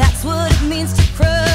That's what it means to crush.